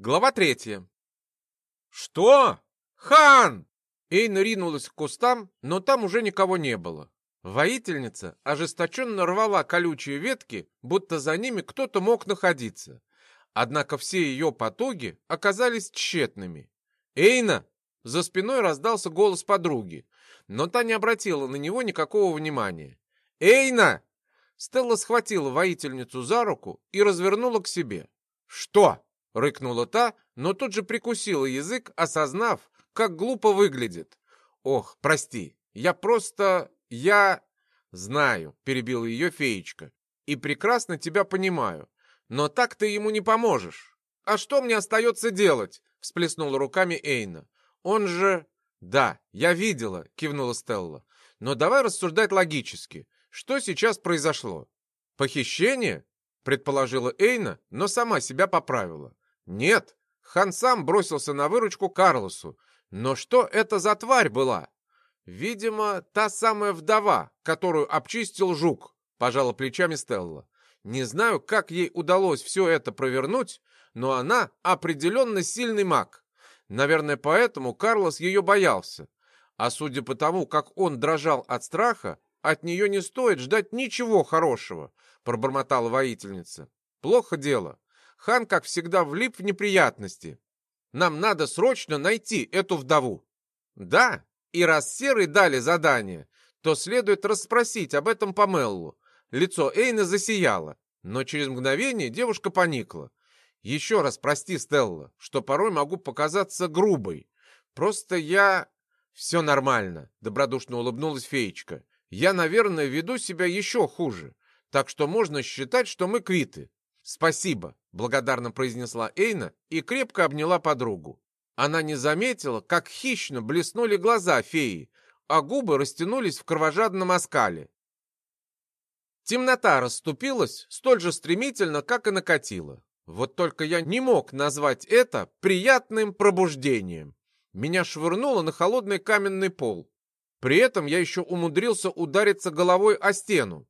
Глава третья. «Что? Хан!» Эйна ринулась к кустам, но там уже никого не было. Воительница ожесточенно рвала колючие ветки, будто за ними кто-то мог находиться. Однако все ее потуги оказались тщетными. «Эйна!» За спиной раздался голос подруги, но та не обратила на него никакого внимания. «Эйна!» Стелла схватила воительницу за руку и развернула к себе. «Что?» — рыкнула та, но тут же прикусила язык, осознав, как глупо выглядит. «Ох, прости, я просто... я...» «Знаю», — перебила ее феечка, — «и прекрасно тебя понимаю, но так ты ему не поможешь». «А что мне остается делать?» — всплеснула руками Эйна. «Он же...» «Да, я видела», — кивнула Стелла. «Но давай рассуждать логически. Что сейчас произошло?» «Похищение?» — предположила Эйна, но сама себя поправила. «Нет, Хан сам бросился на выручку Карлосу. Но что это за тварь была?» «Видимо, та самая вдова, которую обчистил жук», — пожала плечами Стелла. «Не знаю, как ей удалось все это провернуть, но она определенно сильный маг. Наверное, поэтому Карлос ее боялся. А судя по тому, как он дрожал от страха, от нее не стоит ждать ничего хорошего, пробормотала воительница. Плохо дело. Хан, как всегда, влип в неприятности. Нам надо срочно найти эту вдову. Да, и раз серые дали задание, то следует расспросить об этом Памеллу. Лицо Эйны засияло, но через мгновение девушка поникла. Еще раз прости, Стелла, что порой могу показаться грубой. Просто я... Все нормально, добродушно улыбнулась феечка. Я, наверное, веду себя еще хуже, так что можно считать, что мы квиты. Спасибо, благодарно произнесла Эйна и крепко обняла подругу. Она не заметила, как хищно блеснули глаза феи, а губы растянулись в кровожадном оскале. Темнота расступилась столь же стремительно, как и накатила. Вот только я не мог назвать это приятным пробуждением. Меня швырнуло на холодный каменный пол. При этом я еще умудрился удариться головой о стену.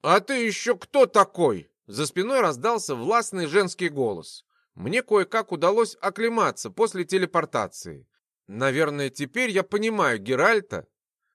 «А ты еще кто такой?» За спиной раздался властный женский голос. Мне кое-как удалось оклематься после телепортации. Наверное, теперь я понимаю Геральта.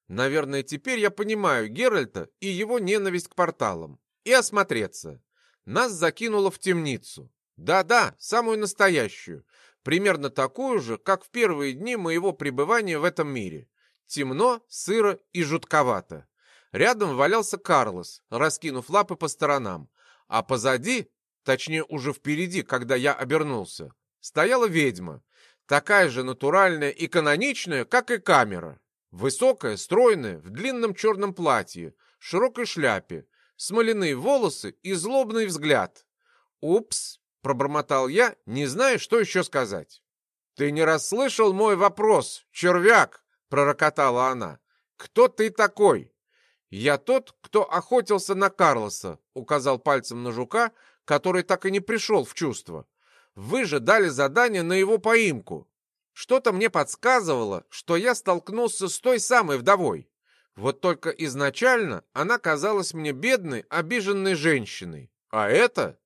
Наверное, теперь я понимаю Геральта и его ненависть к порталам. И осмотреться. Нас закинуло в темницу. Да-да, самую настоящую. Примерно такую же, как в первые дни моего пребывания в этом мире. Темно, сыро и жутковато. Рядом валялся Карлос, раскинув лапы по сторонам. А позади, точнее уже впереди, когда я обернулся, стояла ведьма. Такая же натуральная и каноничная, как и камера. Высокая, стройная, в длинном черном платье, широкой шляпе, смоляные волосы и злобный взгляд. «Упс!» — пробормотал я, не зная, что еще сказать. «Ты не расслышал мой вопрос, червяк!» — пророкотала она. «Кто ты такой?» «Я тот, кто охотился на Карлоса», — указал пальцем на жука, который так и не пришел в чувство. «Вы же дали задание на его поимку. Что-то мне подсказывало, что я столкнулся с той самой вдовой. Вот только изначально она казалась мне бедной, обиженной женщиной. А это...»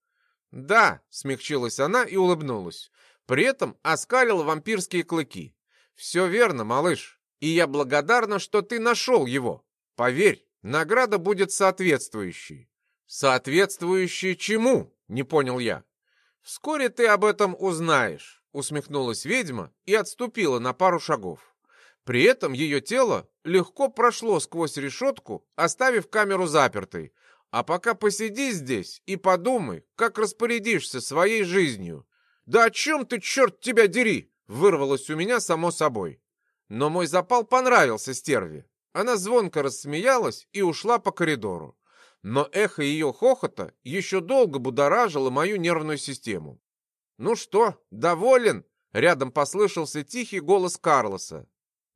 «Да», — смягчилась она и улыбнулась. При этом оскалила вампирские клыки. «Все верно, малыш, и я благодарна, что ты нашел его. Поверь, награда будет соответствующей». «Соответствующей чему?» — не понял я. «Вскоре ты об этом узнаешь», — усмехнулась ведьма и отступила на пару шагов. При этом ее тело легко прошло сквозь решетку, оставив камеру запертой. А пока посиди здесь и подумай, как распорядишься своей жизнью. «Да о чем ты, черт тебя дери!» — вырвалось у меня само собой. Но мой запал понравился стерве. Она звонко рассмеялась и ушла по коридору. Но эхо ее хохота еще долго будоражило мою нервную систему. «Ну что, доволен?» — рядом послышался тихий голос Карлоса.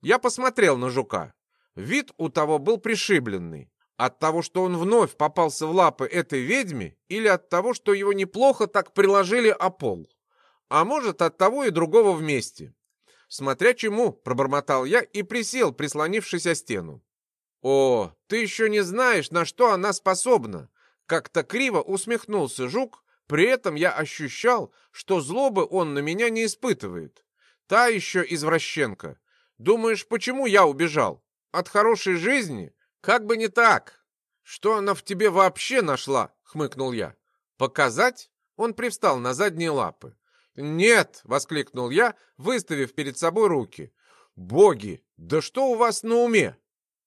Я посмотрел на жука. Вид у того был пришибленный. От того, что он вновь попался в лапы этой ведьме, или от того, что его неплохо так приложили о пол? А может, от того и другого вместе. Смотря чему, пробормотал я и присел, прислонившись о стену. О, ты еще не знаешь, на что она способна. Как-то криво усмехнулся жук, При этом я ощущал, что злобы он на меня не испытывает. Та еще извращенка. Думаешь, почему я убежал? От хорошей жизни? Как бы не так. Что она в тебе вообще нашла? Хмыкнул я. Показать? Он привстал на задние лапы. «Нет!» — воскликнул я, выставив перед собой руки. «Боги, да что у вас на уме?»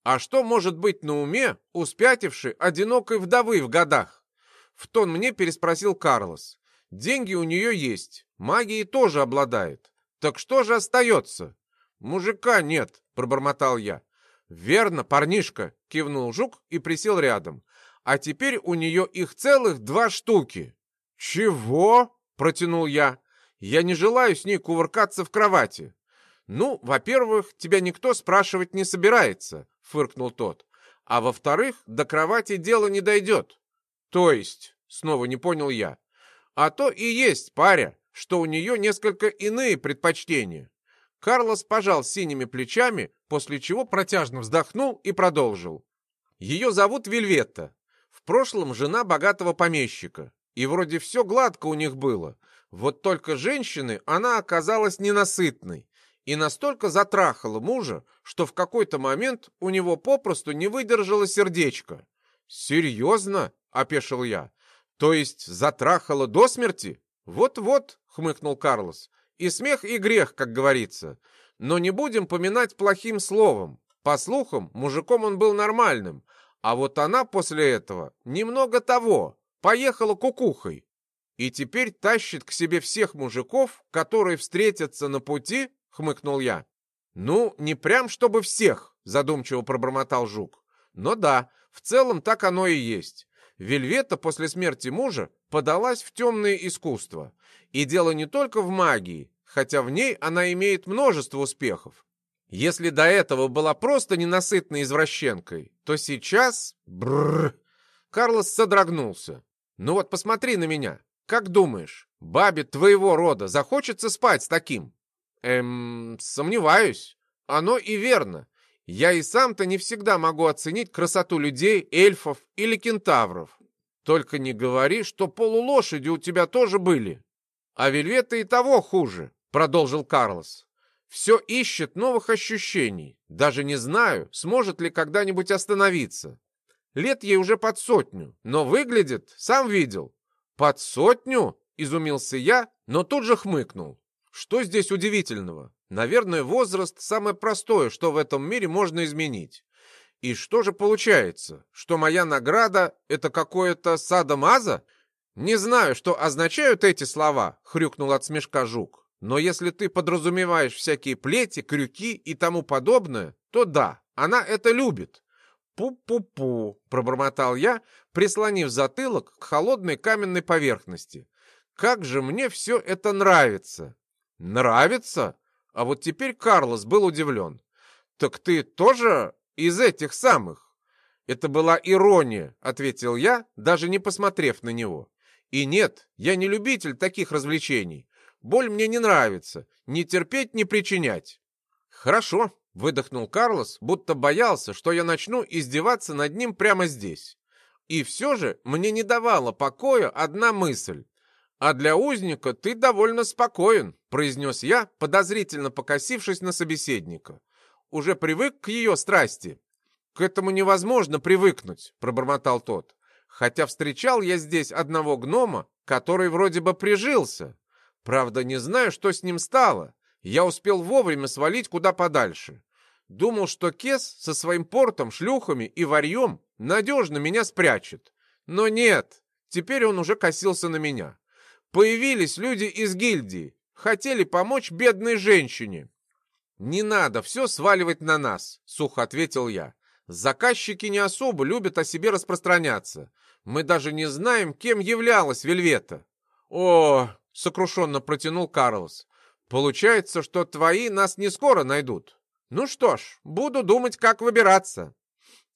А что может быть на уме у спятившей одинокой вдовы в годах? В тон мне переспросил Карлос. Деньги у нее есть, магией тоже обладает. Так что же остается? Мужика нет, пробормотал я. Верно, парнишка, кивнул Жук и присел рядом. А теперь у нее их целых два штуки. Чего? Протянул я. Я не желаю с ней кувыркаться в кровати. «Ну, во-первых, тебя никто спрашивать не собирается», — фыркнул тот. «А во-вторых, до кровати дело не дойдет». «То есть?» — снова не понял я. «А то и есть паря, что у нее несколько иные предпочтения». Карлос пожал синими плечами, после чего протяжно вздохнул и продолжил. «Ее зовут Вельветта. В прошлом жена богатого помещика. И вроде все гладко у них было. Вот только женщины она оказалась ненасытной и настолько затрахала мужа, что в какой-то момент у него попросту не выдержало сердечко. «Серьезно?» — опешил я. «То есть затрахала до смерти?» «Вот-вот», — хмыкнул Карлос. «И смех, и грех, как говорится. Но не будем поминать плохим словом. По слухам, мужиком он был нормальным, а вот она после этого немного того, поехала кукухой. И теперь тащит к себе всех мужиков, которые встретятся на пути — хмыкнул я. «Ну, не прям чтобы всех», — задумчиво пробормотал Жук. «Но да, в целом так оно и есть. Вельвета после смерти мужа подалась в темное искусство. И дело не только в магии, хотя в ней она имеет множество успехов. Если до этого была просто ненасытной извращенкой, то сейчас... Бррр! Карлос содрогнулся. «Ну вот посмотри на меня. Как думаешь, бабе твоего рода захочется спать с таким?» Эм, сомневаюсь. Оно и верно. Я и сам-то не всегда могу оценить красоту людей, эльфов или кентавров. Только не говори, что полулошади у тебя тоже были. А Вельвета и того хуже, продолжил Карлос. Все ищет новых ощущений. Даже не знаю, сможет ли когда-нибудь остановиться. Лет ей уже под сотню, но выглядит, сам видел. Под сотню? Изумился я, но тут же хмыкнул. Что здесь удивительного? Наверное, возраст – самое простое, что в этом мире можно изменить. И что же получается? Что моя награда – это какое-то садомаза? Не знаю, что означают эти слова, хрюкнул от смешка жук. Но если ты подразумеваешь всякие плети, крюки и тому подобное, то да, она это любит. «Пу-пу-пу», — пробормотал я, прислонив затылок к холодной каменной поверхности. «Как же мне все это нравится!» «Нравится?» А вот теперь Карлос был удивлен. «Так ты тоже из этих самых?» «Это была ирония», — ответил я, даже не посмотрев на него. «И нет, я не любитель таких развлечений. Боль мне не нравится. Не терпеть, не причинять». «Хорошо», — выдохнул Карлос, будто боялся, что я начну издеваться над ним прямо здесь. И все же мне не давала покоя одна мысль. «А для узника ты довольно спокоен», — произнес я, подозрительно покосившись на собеседника. «Уже привык к ее страсти?» «К этому невозможно привыкнуть», — пробормотал тот. «Хотя встречал я здесь одного гнома, который вроде бы прижился. Правда, не знаю, что с ним стало. Я успел вовремя свалить куда подальше. Думал, что Кес со своим портом, шлюхами и варьем надежно меня спрячет. Но нет, теперь он уже косился на меня. Появились люди из гильдии, хотели помочь бедной женщине. «Не надо все сваливать на нас», — сухо ответил я. «Заказчики не особо любят о себе распространяться. Мы даже не знаем, кем являлась Вельвета». «О!» — сокрушенно протянул Карлос. «Получается, что твои нас не скоро найдут. Ну что ж, буду думать, как выбираться».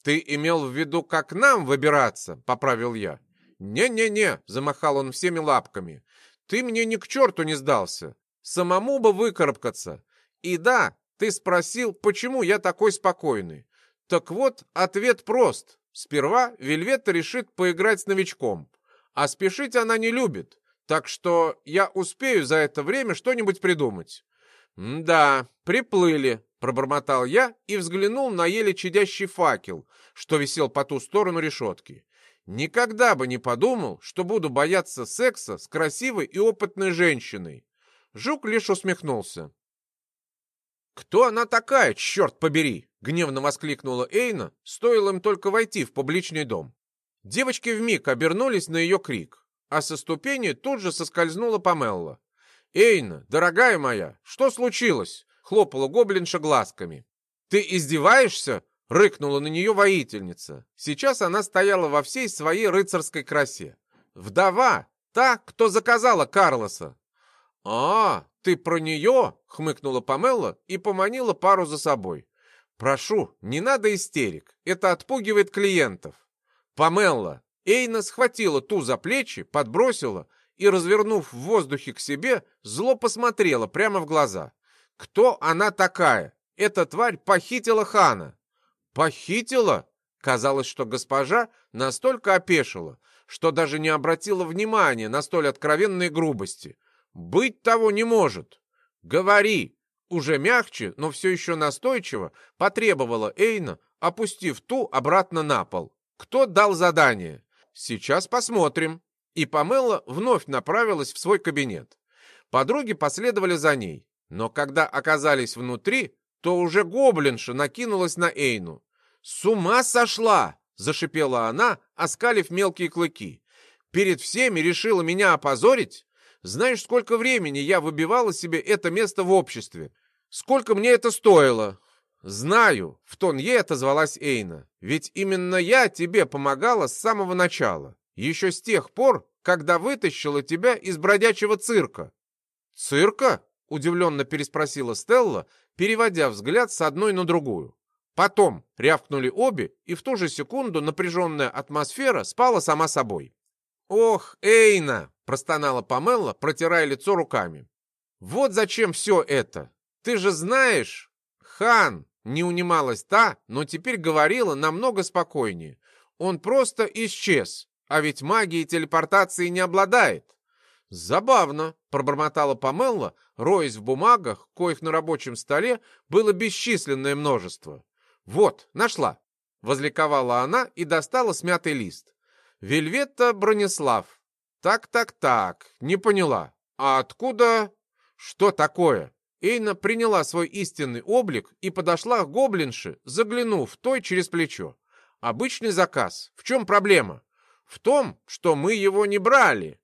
«Ты имел в виду, как нам выбираться?» — поправил я. «Не-не-не», — замахал он всеми лапками. «Ты мне ни к черту не сдался. Самому бы выкарабкаться. И да, ты спросил, почему я такой спокойный. Так вот, ответ прост. Сперва Вельвета решит поиграть с новичком. А спешить она не любит, так что я успею за это время что-нибудь придумать. «Да, приплыли», — пробормотал я и взглянул на еле чадящий факел, что висел по ту сторону решетки. Никогда бы не подумал, что буду бояться секса с красивой и опытной женщиной. Жук лишь усмехнулся. «Кто она такая, черт побери?» — гневно воскликнула Эйна, стоило им только войти в публичный дом. Девочки вмиг обернулись на ее крик, а со ступени тут же соскользнула Памелла. «Эйна, дорогая моя, что случилось?» — хлопала гоблинша глазками. «Ты издеваешься?» — рыкнула на нее воительница. Сейчас она стояла во всей своей рыцарской красе. «Вдова! Та, кто заказала Карлоса!» «А, ты про нее?» — хмыкнула Памелла и поманила пару за собой. «Прошу, не надо истерик, это отпугивает клиентов». «Памелла!» Эйна схватила ту за плечи, подбросила и, развернув в воздухе к себе, зло посмотрела прямо в глаза. «Кто она такая? Эта тварь похитила хана». «Похитила?» Казалось, что госпожа настолько опешила, что даже не обратила внимания на столь откровенные грубости. «Быть того не может!» «Говори!» Уже мягче, но все еще настойчиво потребовала Эйна, опустив ту обратно на пол. «Кто дал задание?» «Сейчас посмотрим». И Памела вновь направилась в свой кабинет. Подруги последовали за ней, но когда оказались внутри, то уже гоблинша накинулась на Эйну. «С ума сошла!» — зашипела она, оскалив мелкие клыки. «Перед всеми решила меня опозорить? Знаешь, сколько времени я выбивала себе это место в обществе? Сколько мне это стоило?» «Знаю», — в тон ей отозвалась Эйна. «Ведь именно я тебе помогала с самого начала, еще с тех пор, когда вытащила тебя из бродячего цирка». «Цирка?» — удивленно переспросила Стелла, переводя взгляд с одной на другую. Потом рявкнули обе, и в ту же секунду напряженная атмосфера спала сама собой. «Ох, Эйна!» — простонала Памелла, протирая лицо руками. «Вот зачем все это! Ты же знаешь...» «Хан!» — не унималась та, но теперь говорила намного спокойнее. «Он просто исчез, а ведь магией телепортации не обладает». «Забавно», — пробормотала Памелла, роясь в бумагах, коих на рабочем столе было бесчисленное множество. «Вот, нашла!» — возликовала она и достала смятый лист. «Вельветта Бронислав. Так-так-так, не поняла. А откуда...» «Что такое?» Эйна приняла свой истинный облик и подошла к гоблинше, заглянув той через плечо. «Обычный заказ. В чем проблема?» «В том, что мы его не брали».